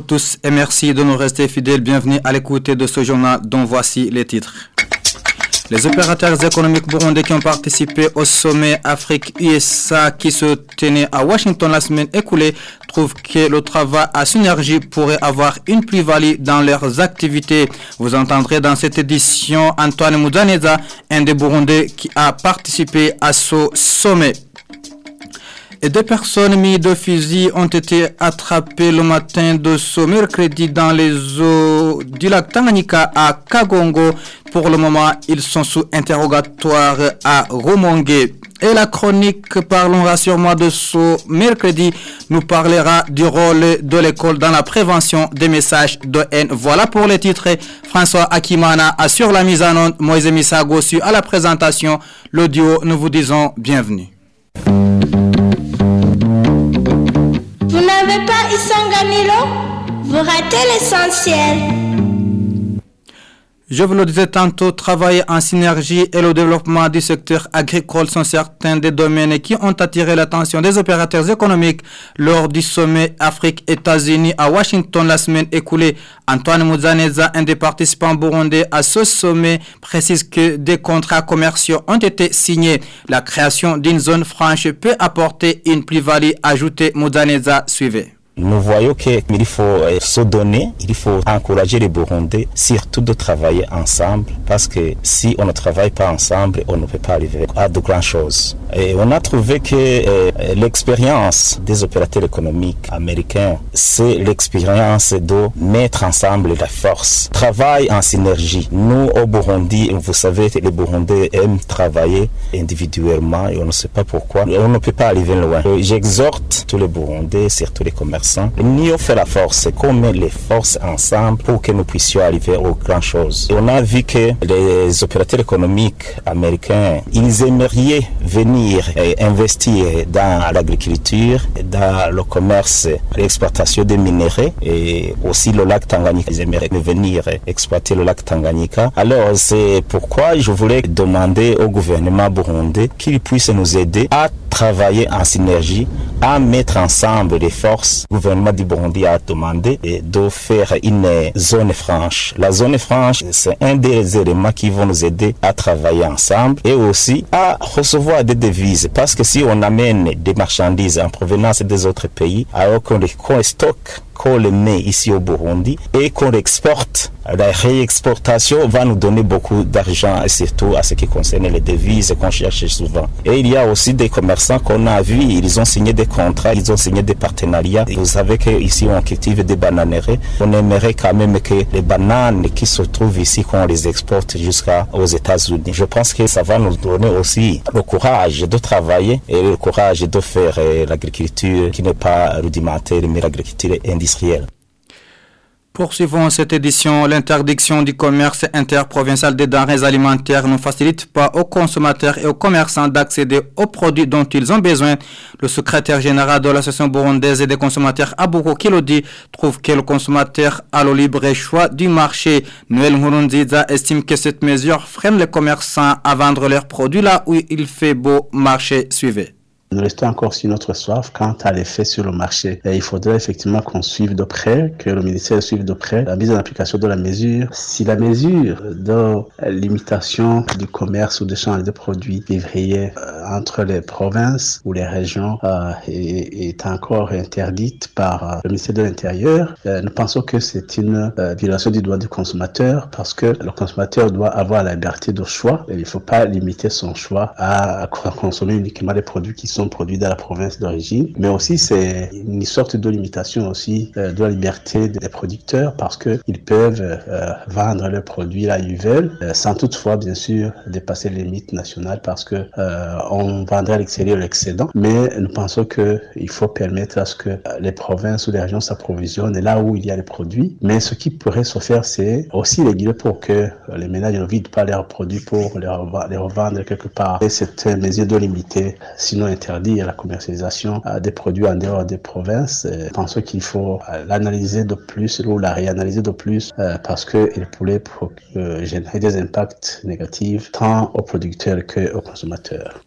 Tous et merci de nous rester fidèles. Bienvenue à l'écoute de ce journal dont voici les titres. Les opérateurs économiques burundais qui ont participé au sommet Afrique-USA qui se tenait à Washington la semaine écoulée trouvent que le travail à synergie pourrait avoir une plus-value dans leurs activités. Vous entendrez dans cette édition Antoine Moudaneza, un des Burundais qui a participé à ce sommet. Deux personnes mises de fusil ont été attrapées le matin de ce mercredi dans les eaux du lac Tanganyika à Kagongo. Pour le moment, ils sont sous interrogatoire à Romongue. Et la chronique Parlons rassure-moi de ce mercredi nous parlera du rôle de l'école dans la prévention des messages de haine. Voilà pour les titres. François Akimana assure la mise en onde. Moïse Missa à la présentation. L'audio, nous vous disons bienvenue. N'avez pas Isanganilo Vous ratez l'essentiel. Je vous le disais tantôt, travailler en synergie et le développement du secteur agricole sont certains des domaines qui ont attiré l'attention des opérateurs économiques lors du sommet Afrique-États-Unis à Washington la semaine écoulée. Antoine Mouzaneza, un des participants burundais à ce sommet, précise que des contrats commerciaux ont été signés. La création d'une zone franche peut apporter une plus-value ajoutée. Mouzaneza suivait. Nous voyons qu'il faut euh, se donner, il faut encourager les Burundais surtout de travailler ensemble parce que si on ne travaille pas ensemble, on ne peut pas arriver à de grandes choses. Et on a trouvé que euh, l'expérience des opérateurs économiques américains, c'est l'expérience de mettre ensemble la force, travail en synergie. Nous au Burundi, vous savez, les Burundais aiment travailler individuellement et on ne sait pas pourquoi. On ne peut pas arriver loin. J'exhorte tous les Burundais, surtout les commerçants, Ni fait la force, qu'on met les forces ensemble pour que nous puissions arriver aux grandes choses. Et on a vu que les opérateurs économiques américains, ils aimeraient venir investir dans l'agriculture, dans le commerce, l'exploitation des minéraux et aussi le lac Tanganyika. Ils aimeraient venir exploiter le lac Tanganyika. Alors c'est pourquoi je voulais demander au gouvernement burundais qu'il puisse nous aider à travailler en synergie, à mettre ensemble les forces. Le gouvernement du Burundi a demandé de faire une zone franche. La zone franche, c'est un des éléments qui vont nous aider à travailler ensemble et aussi à recevoir des devises. Parce que si on amène des marchandises en provenance des autres pays, alors qu'on les stocke qu'on les met ici au Burundi et qu'on exporte. La réexportation va nous donner beaucoup d'argent et surtout à ce qui concerne les devises qu'on cherche souvent. Et il y a aussi des commerçants qu'on a vus, ils ont signé des contrats, ils ont signé des partenariats. Vous savez qu'ici on cultive des bananeraies. On aimerait quand même que les bananes qui se trouvent ici, qu'on les exporte jusqu'aux États-Unis. Je pense que ça va nous donner aussi le courage de travailler et le courage de faire l'agriculture qui n'est pas rudimentaire, mais l'agriculture Poursuivons cette édition. L'interdiction du commerce interprovincial des denrées alimentaires ne facilite pas aux consommateurs et aux commerçants d'accéder aux produits dont ils ont besoin. Le secrétaire général de l'Association burundaise des consommateurs, Abouko Kilodi, trouve que le consommateur a le libre choix du marché. Noël Murunziza estime que cette mesure freine les commerçants à vendre leurs produits là où il fait beau marché. Suivez. Nous restons encore sur notre soif quant à l'effet sur le marché. Il faudrait effectivement qu'on suive de près, que le ministère suive de près la mise en application de la mesure. Si la mesure de limitation du commerce ou d'échange de produits vivriers euh, entre les provinces ou les régions euh, est, encore interdite par euh, le ministère de l'Intérieur, nous pensons que c'est une violation du droit du consommateur parce que le consommateur doit avoir la liberté de choix et il ne faut pas limiter son choix à, à consommer uniquement les produits qui sont produits dans la province d'origine, mais aussi c'est une sorte de limitation aussi euh, de la liberté des producteurs parce que ils peuvent euh, vendre leurs produits là ils veulent, euh, sans toutefois bien sûr dépasser les limites nationales parce que on vendrait à l'extérieur l'excédent, mais nous pensons que il faut permettre à ce que les provinces ou les régions s'approvisionnent là où il y a les produits, mais ce qui pourrait se faire c'est aussi réguler pour que les ménages ne vident pas leurs produits pour les, revendre quelque part. Et cette mesure de limiter, sinon interdit la commercialisation des produits en dehors des provinces. Je pense qu'il faut l'analyser de plus ou la réanalyser de plus parce qu'il pourrait générer des impacts négatifs tant aux producteurs qu'aux consommateurs.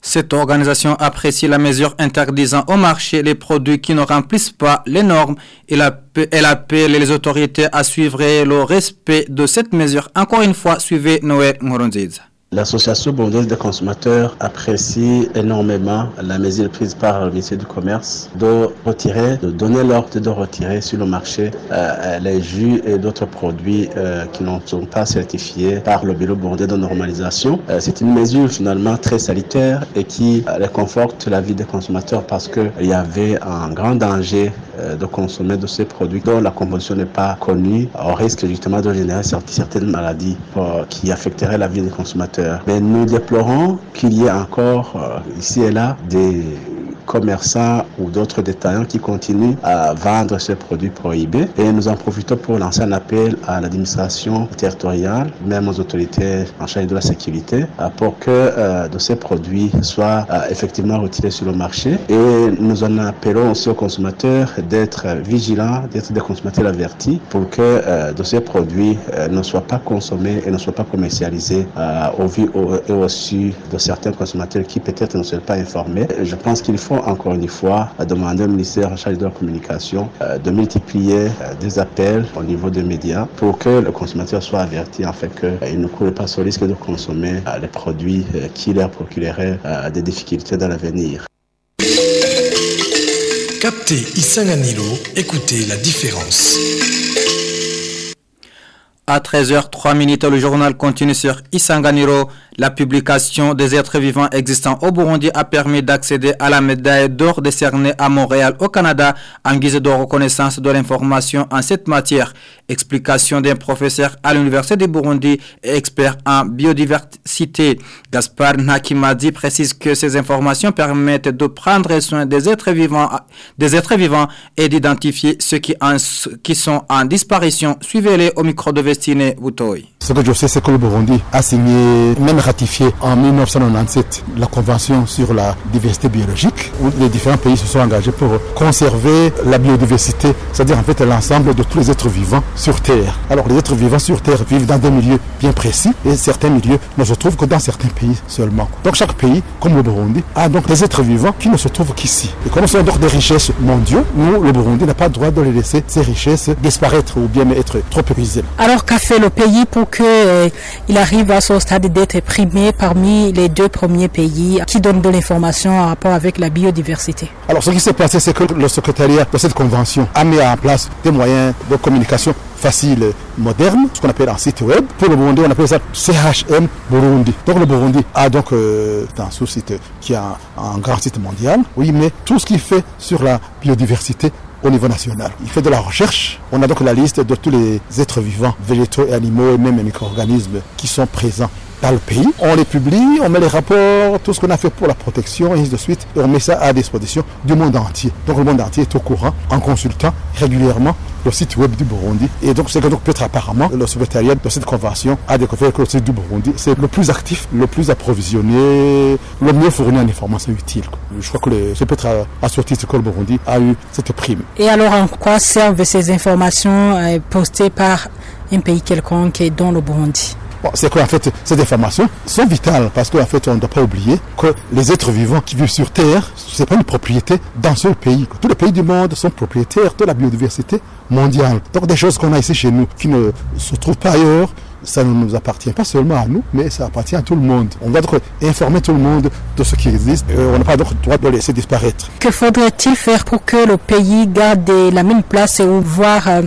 Cette organisation apprécie la mesure interdisant au marché les produits qui ne remplissent pas les normes. Elle appelle les autorités à suivre le respect de cette mesure. Encore une fois, suivez Noël Moronziz. L'association burundaise des consommateurs apprécie énormément la mesure prise par le ministère du Commerce de retirer, de donner l'ordre de retirer sur le marché euh, les jus et d'autres produits euh, qui ne sont pas certifiés par le Bureau burundais de normalisation. Euh, c'est une mesure finalement très salutaire et qui réconforte la vie des consommateurs parce qu'il y avait un grand danger de consommer de ces produits dont la composition n'est pas connue, au risque justement de générer certaines maladies qui affecteraient la vie des consommateurs. Mais nous déplorons qu'il y ait encore euh, ici et là des commerçants ou d'autres détaillants qui continuent à vendre ces produits prohibés. Et nous en profitons pour lancer un appel à l'administration territoriale, même aux autorités en charge de la sécurité, euh, pour que euh, de ces produits soient euh, effectivement retirés sur le marché. Et nous en appelons aussi aux consommateurs d'être vigilants, d'être des consommateurs avertis pour que de ces produits ne soient pas consommés et ne soient pas commercialisés au vu et au su de certains consommateurs qui peut-être ne sont pas informés. Je pense qu'il faut encore une fois demander au ministère en charge de la communication euh, de multiplier euh, des appels au niveau des médias pour que le consommateur soit averti en fait qu'il euh, ne court pas ce risque de consommer les produits qui leur procureraient des difficultés dans l'avenir. Captez Isanganilo, écoutez la différence. À 13h03 minutes, le journal continue sur Isanganiro. La publication des êtres vivants existants au Burundi a permis d'accéder à la médaille d'or décernée à Montréal au Canada en guise de reconnaissance de l'information en cette matière. Explication d'un professeur à l'Université du Burundi et expert en biodiversité. Gaspard Nakimadi précise que ces informations permettent de prendre soin des êtres vivants, des êtres vivants et d'identifier ceux qui, sont en disparition. Suivez-les au micro de ce que je sais, c'est que le Burundi a signé, même ratifié en 1997 la Convention sur la diversité biologique, où les différents pays se sont engagés pour conserver la biodiversité, c'est-à-dire en fait l'ensemble de tous les êtres vivants sur Terre. Alors les êtres vivants sur Terre vivent dans des milieux bien précis et certains milieux ne se trouvent que dans certains pays seulement. Donc chaque pays, comme le Burundi, a donc des êtres vivants qui ne se trouvent qu'ici. Et comme ce sont donc des richesses mondiaux, nous, le Burundi n'a pas le droit de les laisser, ces richesses, disparaître ou bien être trop épuisées. Alors qu'a fait le pays pour qu'il euh, arrive à ce stade d'être primé parmi les deux premiers pays qui donnent de l'information en rapport avec la biodiversité Alors ce qui s'est passé, c'est que le secrétariat de cette convention a mis en place des moyens de communication faciles, modernes, ce qu'on appelle un site web. Pour le Burundi, on appelle ça CHM Burundi. Donc le Burundi a donc euh, un sous-site qui a un grand site mondial. Oui, mais tout ce qu'il fait sur la biodiversité au niveau national. Il fait de la recherche. On a donc la liste de tous les êtres vivants, végétaux et animaux et même micro-organismes qui sont présents dans le pays. On les publie, on met les rapports, tout ce qu'on a fait pour la protection et ainsi de suite. Et on met ça à disposition du monde entier. Donc le monde entier est au courant en consultant régulièrement le site web du Burundi. Et donc c'est donc peut-être apparemment le secrétariat de cette convention a découvert que le site du Burundi c'est le plus actif, le plus approvisionné, le mieux fourni en informations utiles. Je crois que c'est peut-être à, ce titre que le Burundi a eu cette prime. Et alors en quoi servent ces informations euh, postées par un pays quelconque dont le Burundi? C'est qu'en fait, ces informations sont vitales parce qu'en fait, on ne doit pas oublier que les êtres vivants qui vivent sur Terre, ce n'est pas une propriété d'un seul pays. Tous les pays du monde sont propriétaires de la biodiversité mondiale. Donc des choses qu'on a ici chez nous qui ne se trouvent pas ailleurs, ça ne nous appartient pas seulement à nous, mais ça appartient à tout le monde. On doit donc informer tout le monde de ce qui existe. Et on n'a pas le droit de laisser disparaître. Que faudrait-il faire pour que le pays garde la même place ou voir euh,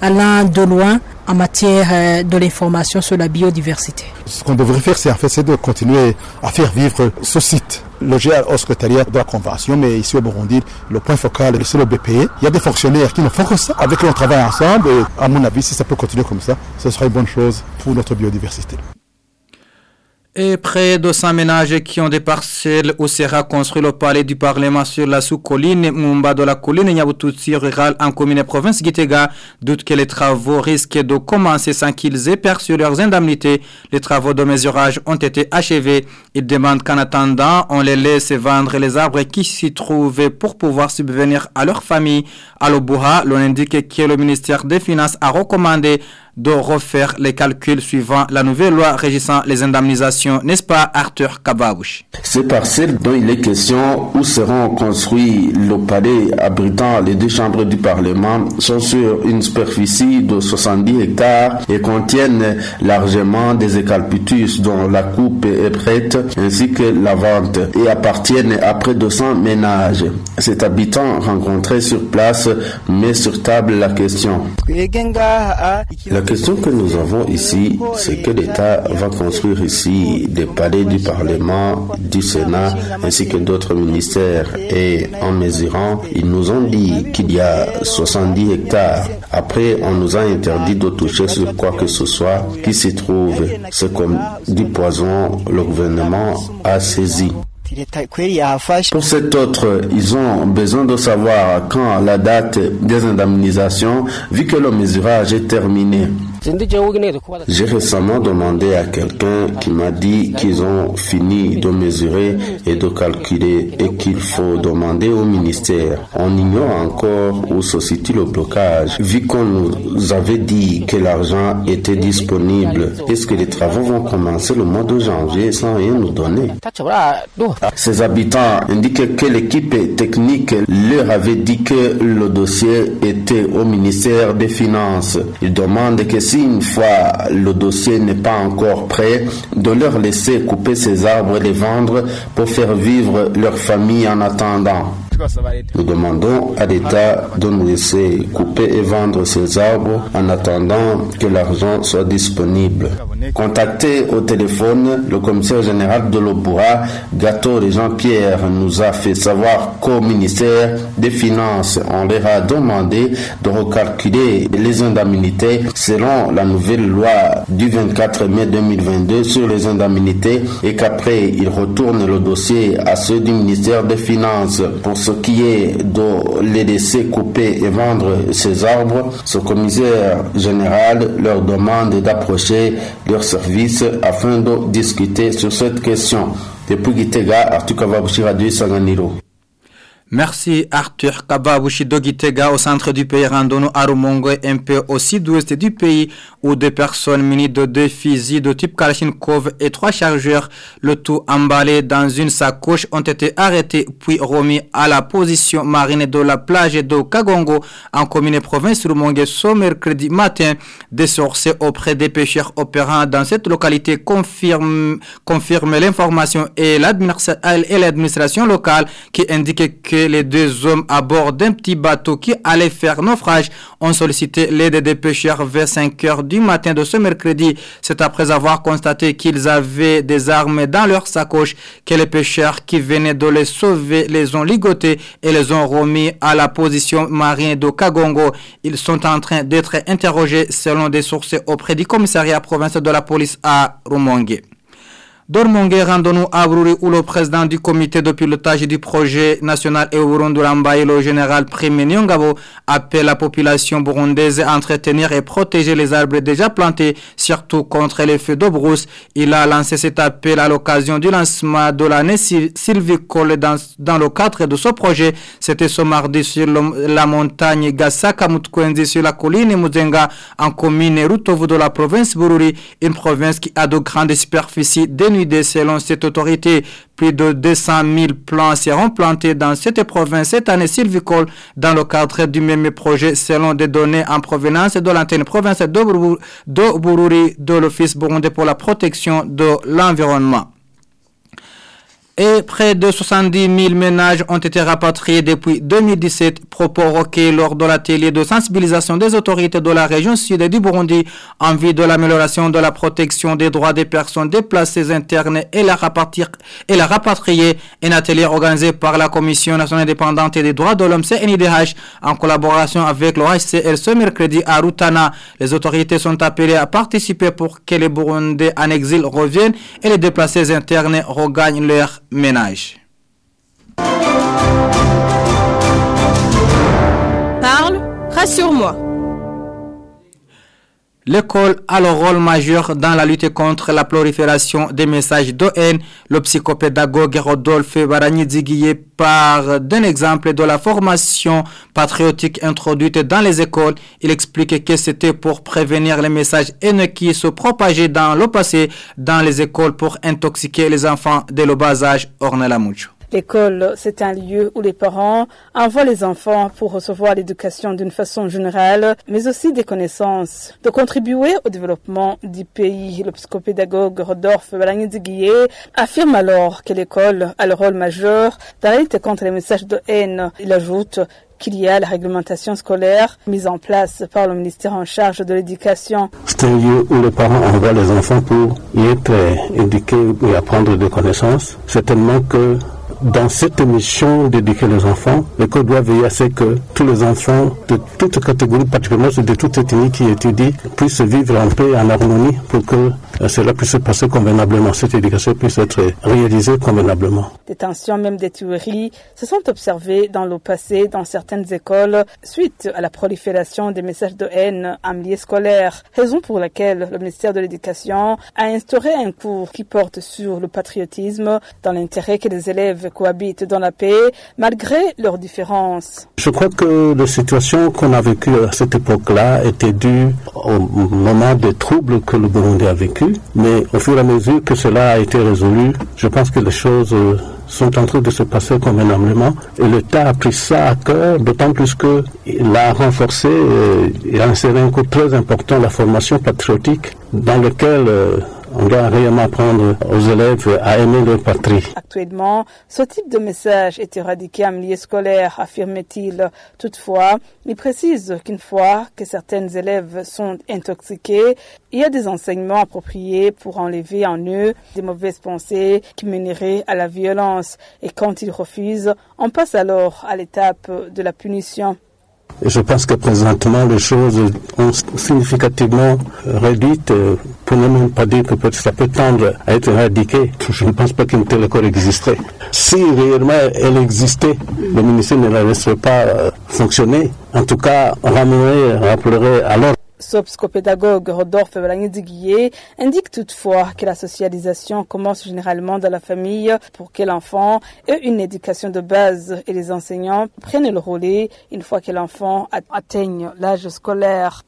allant de loin en matière euh, de l'information sur la biodiversité Ce qu'on devrait faire, c'est en fait de continuer à faire vivre ce site logé au secrétariat de la Convention, mais ici au Burundi, le point focal, c'est le BPE. Il y a des fonctionnaires qui ne font que ça. Avec eux, on travaille ensemble. Et à mon avis, si ça peut continuer comme ça, ce sera une bonne chose pour notre biodiversité. Et près de 100 ménages qui ont des parcelles où sera construit le palais du Parlement sur la sous-colline Mumba de la colline Nyabututsi rurale en commune et province Gitega doutent que les travaux risquent de commencer sans qu'ils aient perçu leurs indemnités. Les travaux de mesurage ont été achevés. Ils demandent qu'en attendant, on les laisse vendre les arbres qui s'y trouvaient pour pouvoir subvenir à leur famille. À l'Obuha, l'on indique que le ministère des Finances a recommandé de refaire les calculs suivant la nouvelle loi régissant les indemnisations, n'est-ce pas Arthur Kababouche? Ces parcelles dont il est question où seront construits le palais abritant les deux chambres du Parlement sont sur une superficie de 70 hectares et contiennent largement des écalpitus dont la coupe est prête ainsi que la vente et appartiennent à près de 100 ménages. Cet habitant rencontré sur place met sur table la question. La question que nous avons ici, c'est que l'État va construire ici des palais du Parlement, du Sénat, ainsi que d'autres ministères. Et en mesurant, ils nous ont dit qu'il y a 70 hectares. Après, on nous a interdit de toucher sur quoi que ce soit qui s'y trouve. C'est comme du poison, le gouvernement a saisi. Pour cet autre, ils ont besoin de savoir quand la date des indemnisations, vu que le mesurage est terminé. J'ai récemment demandé à quelqu'un qui m'a dit qu'ils ont fini de mesurer et de calculer et qu'il faut demander au ministère. On ignore encore où se situe le blocage. Vu qu'on nous avait dit que l'argent était disponible, est-ce que les travaux vont commencer le mois de janvier sans rien nous donner? Ces habitants indiquent que l'équipe technique leur avait dit que le dossier était au ministère des Finances. Ils demandent que si une fois le dossier n'est pas encore prêt, de leur laisser couper ces arbres et les vendre pour faire vivre leur famille en attendant. Nous demandons à l'État de nous laisser couper et vendre ces arbres en attendant que l'argent soit disponible. Contacté au téléphone, le commissaire général de l'Opura, Gâteau et Jean-Pierre, nous a fait savoir qu'au ministère des Finances, on leur a demandé de recalculer les indemnités selon la nouvelle loi du 24 mai 2022 sur les indemnités et qu'après, ils retournent le dossier à ceux du ministère des Finances. Pour ce qui est de les laisser couper et vendre ces arbres, ce commissaire général leur demande d'approcher leur service afin de discuter sur cette question. Depuis Gitega, Sanganiro. Merci Arthur Kababushi Dogitega au centre du pays Randono Arumongo un peu au sud-ouest du pays où deux personnes munies de deux fusils de type Kalachnikov et trois chargeurs, le tout emballé dans une sacoche, ont été arrêtés puis remis à la position marine de la plage de Kagongo en commune province Rumongue ce mercredi matin. Des sources auprès des pêcheurs opérant dans cette localité confirment, confirment l'information et l'administration locale qui indique que les deux hommes à bord d'un petit bateau qui allait faire naufrage ont sollicité l'aide des pêcheurs vers 5 heures du matin de ce mercredi. C'est après avoir constaté qu'ils avaient des armes dans leur sacoche que les pêcheurs qui venaient de les sauver les ont ligotés et les ont remis à la position marine de Kagongo. Ils sont en train d'être interrogés selon des sources auprès du commissariat provincial de la police à Rumongue. Dormongue Randonou Abruri où le président du comité de pilotage du projet national Eurondourambaye, le général Prime Nyongabo, appelle la population burundaise à entretenir et protéger les arbres déjà plantés, surtout contre les feux de brousse. Il a lancé cet appel à l'occasion du lancement de l'année sylvicole dans, le cadre de ce projet. C'était ce mardi sur la montagne Gasaka Mutkwenzi sur la colline Muzenga en commune Rutovu de la province Bururi, une province qui a de grandes superficies dénudées selon cette autorité. Plus de 200 000 plants seront plantés dans cette province cette année sylvicole dans le cadre du même projet selon des données en provenance de l'antenne provinciale de Bururi de l'Office burundais pour la protection de l'environnement et près de 70 000 ménages ont été rapatriés depuis 2017, propos lors de l'atelier de sensibilisation des autorités de la région sud du Burundi en vue de l'amélioration de la protection des droits des personnes déplacées internes et la, et la rapatrier. Un atelier organisé par la Commission nationale indépendante des droits de l'homme CNIDH en collaboration avec l'OHCR ce mercredi à Rutana. Les autorités sont appelées à participer pour que les Burundais en exil reviennent et les déplacés internes regagnent leur ménage. Parle, rassure-moi. L'école a le rôle majeur dans la lutte contre la prolifération des messages de haine. Le psychopédagogue Rodolphe Baragni Diguier part d'un exemple de la formation patriotique introduite dans les écoles. Il explique que c'était pour prévenir les messages haineux qui se propageaient dans le passé dans les écoles pour intoxiquer les enfants dès le bas âge. Ornella Mucho. L'école, c'est un lieu où les parents envoient les enfants pour recevoir l'éducation d'une façon générale, mais aussi des connaissances. De contribuer au développement du pays, le psychopédagogue Rodolphe Balagné affirme alors que l'école a le rôle majeur dans la lutte contre les messages de haine. Il ajoute qu'il y a la réglementation scolaire mise en place par le ministère en charge de l'éducation. C'est un lieu où les parents envoient les enfants pour y être éduqués et apprendre des connaissances. Certainement que dans cette mission d'éduquer les enfants, l'école doit veiller à ce que tous les enfants de toutes catégories, particulièrement de toutes ethnies qui étudient, puissent vivre en paix et en harmonie pour que cela puisse se passer convenablement, cette éducation puisse être réalisée convenablement. Des tensions, même des tueries, se sont observées dans le passé dans certaines écoles suite à la prolifération des messages de haine en milieu scolaire, raison pour laquelle le ministère de l'Éducation a instauré un cours qui porte sur le patriotisme dans l'intérêt que les élèves cohabitent dans la paix malgré leurs différences. Je crois que la situation qu'on a vécue à cette époque-là était due au moment des troubles que le Burundi a vécu mais au fur et à mesure que cela a été résolu, je pense que les choses euh, sont en train de se passer convenablement. Et l'État a pris ça à cœur, d'autant plus qu'il a renforcé euh, et a inséré un coup très important la formation patriotique dans lequel euh, on doit réellement apprendre aux élèves à aimer leur patrie. Actuellement, ce type de message est éradiqué en milieu scolaire, affirme-t-il. Toutefois, il précise qu'une fois que certains élèves sont intoxiqués, il y a des enseignements appropriés pour enlever en eux des mauvaises pensées qui meneraient à la violence. Et quand ils refusent, on passe alors à l'étape de la punition. Je pense que présentement, les choses ont significativement réduites, pour ne même pas dire que ça peut tendre à être éradiqué. Je ne pense pas qu'une telle accord existerait. Si réellement elle existait, le ministère ne la laisserait pas euh, fonctionner. En tout cas, ramènerait, rappellerait alors ce psychopédagogue Rodolphe Belagné indique toutefois que la socialisation commence généralement dans la famille pour que l'enfant ait une éducation de base et les enseignants prennent le relais une fois que l'enfant atteigne l'âge scolaire.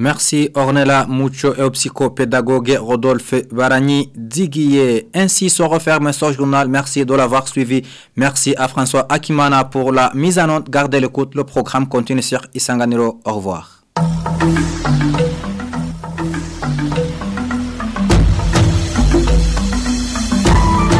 Merci Ornella Mucho et au psychopédagogue Rodolphe Barani Diguier. Ainsi se referme ce journal. Merci de l'avoir suivi. Merci à François Akimana pour la mise en note. Gardez l'écoute. Le programme continue sur Isanganiro. Au revoir. Thank you.